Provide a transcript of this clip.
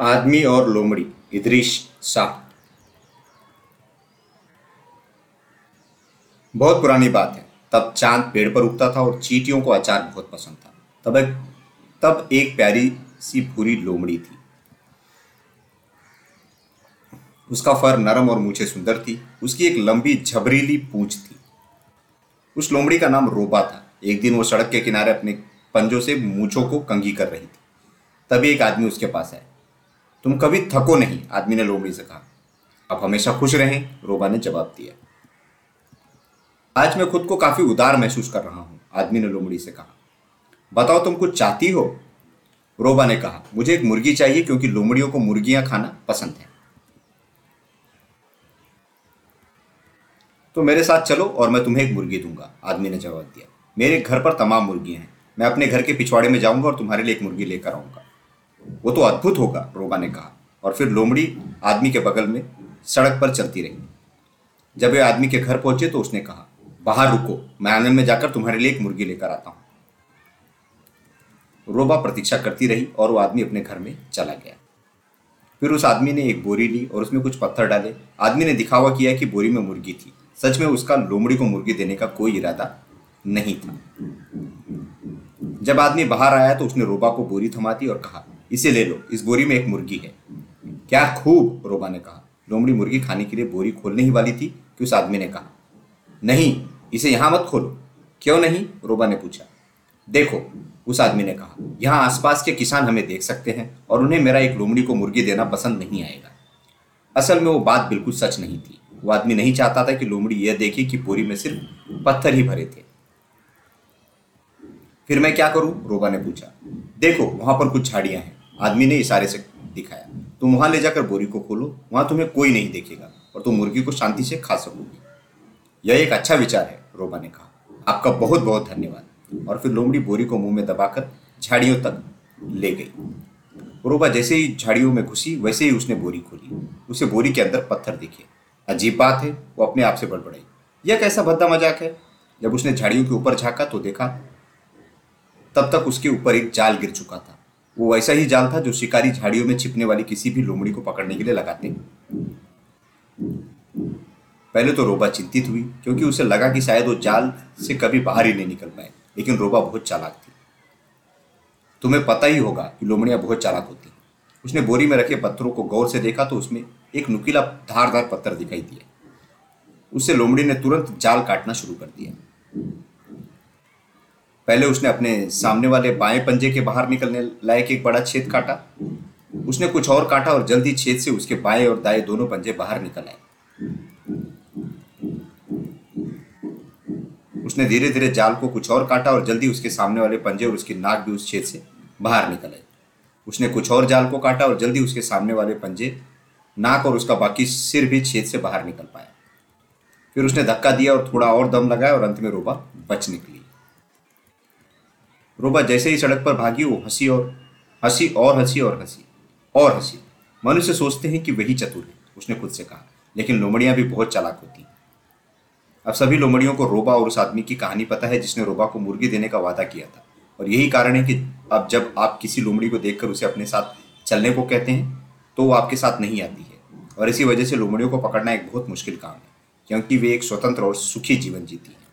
आदमी और लोमड़ी, इदरीश शाह। बहुत पुरानी बात है। तब चाँद पेड़ पर उगता था और चीटियों को अचार बहुत पसंद था। तब एक तब एक प्यारी सी भूरी लोमड़ी थी। उसका फर नरम और मूछे सुंदर थी। उसकी एक लंबी झबरीली पूंछ थी। उस लोमड़ी का नाम रोबा था। एक दिन वो सड़क के किनारे अपने पंजों से मूछों को कंगी कर रही थी। तभी एक आदमी उसके पास आया। तुम कभी थको नहीं, आदमी ने लोमड़ी से कहा। आप हमेशा खुश रहें, रोबा ने जवाब दिया। आज मैं खुद को काफ़ी उदार महसूस कर रहा हूँ, आदमी ने लोमड़ी से कहा। बताओ तुम कुछ चाहती हो? रोबा ने कहा, मुझे एक मुर्गी चाहिए क्योंकि लोमड़ियों को मुर्गियाँ खाना पसंद है। तो मेरे साथ चलो और मैं तुम्हें एक मुर्गी दूँगा, आदमी ने जवाब दिया। मेरे घर पर तमाम मुर्गियाँ हैं। मैं अपने घर के पिछवाड़े में जाऊँगा और तुम्हारे लिए एक मुर्गी लेकर आऊँगा। वो तो अद्भुत होगा रोबा ने कहा। और फिर लोमड़ी आदमी के बगल में सड़क पर चलती रही। जब वे आदमी के घर पहुँचे तो उसने कहा, बाहर रुको, मैं आँगन में जाकर तुम्हारे लिए एक मुर्गी लेकर आता हूँ। रोबा प्रतीक्षा करती रही और वो आदमी अपने घर में चला गया। फिर उस आदमी ने एक बोरी ली और उसमें कुछ पत्थर डाले। आदमी ने दिखावा किया कि बोरी में मुर्गी थी। सच में उसका लोमड़ी को मुर्गी देने का कोई इरादा नहीं था। जब आदमी बाहर आया तो उसने रोबा को बोरी थमा दी और कहा इसे ले लो। इस बोरी में एक मुर्गी है। क्या खूब, रोबा ने कहा। लोमड़ी मुर्गी खाने के लिए बोरी खोलने ही वाली थी कि उस आदमी ने कहा। नहीं, इसे यहाँ मत खोलो। क्यों नहीं? रोबा ने पूछा। देखो, उस आदमी ने कहा, यहाँ आसपास के किसान हमें देख सकते हैं और उन्हें मेरा एक लोमड़ी को मुर्गी देना पसंद नहीं आएगा। असल में वो बात बिल्कुल सच नहीं थी। वो आदमी नहीं चाहता था कि लोमड़ी यह देखे कि बोरी में सिर्फ़ पत्थर ही भरे थे। फिर मैं क्या करूँ? रोबा ने पूछा। देखो, वहाँ पर कुछ झाड़ियाँ हैं। आदमी ने इशारे से दिखाया। तुम वहाँ ले जाकर बोरी को खोलो, वहाँ तुम्हें कोई नहीं देखेगा और तुम मुर्गी को शांति से खा सकोगी। यह एक अच्छा विचार है, रोबा ने कहा। आपका बहुत बहुत धन्यवाद। और फिर लोमड़ी बोरी को मुँह में दबाकर झाड़ियों तक ले गई। रोबा जैसे ही झाड़ियों में घुसी, वैसे ही उसने बोरी खोली। उसे बोरी के अंदर पत्थर दिखे। अजीब बात है, वो अपने आप से बड़बड़ाई। यह कैसा भद्दा मज़ाक है? जब उसने झाड़ियों के ऊपर झांका तो देखा, तब तक उसके ऊपर एक जाल गिर चुका था। वो वैसा ही जाल था जो शिकारी झाड़ियों में छिपने वाली किसी भी लोमड़ी को पकड़ने के लिए लगाते। पहले तो रोबा चिंतित हुई, क्योंकि उसे लगा कि शायद वो जाल से कभी बाहर ही नहीं निकल पाए, लेकिन रोबा बहुत चालाक थी। तुम्हें पता ही होगा कि लोमड़ियाँ बहुत चालाक होती हैं। उसने बोरी में रखे पत्थरों को गौर से देखा तो उसमें एक नुकीला धारदार पत्थर दिखाई दिया। उससे लोमड़ी ने तुरंत जाल काटना शुरू कर दिया। पहले उसने अपने सामने वाले बाएँ पंजे के बाहर निकलने लायक एक बड़ा छेद काटा। उसने कुछ और काटा और जल्दी छेद से उसके बाएँ और दाएँ दोनों पंजे बाहर निकल आए। उसने धीरे धीरे जाल को कुछ और काटा और जल्दी उसके सामने वाले पंजे और उसकी नाक भी उस छेद से बाहर निकल आए। उसने कुछ और जाल को काटा और जल्दी उसके सामने वाले पंजे, नाक और उसका बाकी सिर भी छेद से बाहर निकल पाया। फिर उसने धक्का दिया और थोड़ा और दम लगाया और अंत में रोबा बच निकली। रोबा जैसे ही सड़क पर भागी, वो हँसी और हँसी और हँसी और हँसी और हँसी। मनुष्य सोचते हैं कि वही चतुर है, उसने खुद से कहा। लेकिन लोमड़ियाँ भी बहुत चालाक होती हैं। अब सभी लोमड़ियों को रोबा और उस आदमी की कहानी पता है जिसने रोबा को मुर्गी देने का वादा किया था। और यही कारण है कि अब जब आप किसी लोमड़ी को देखकर उसे अपने साथ चलने को कहते हैं तो वो आपके साथ नहीं आती है। और इसी वजह से लोमड़ियों को पकड़ना एक बहुत मुश्किल काम है, क्योंकि वे एक स्वतंत्र और सुखी जीवन जीती है।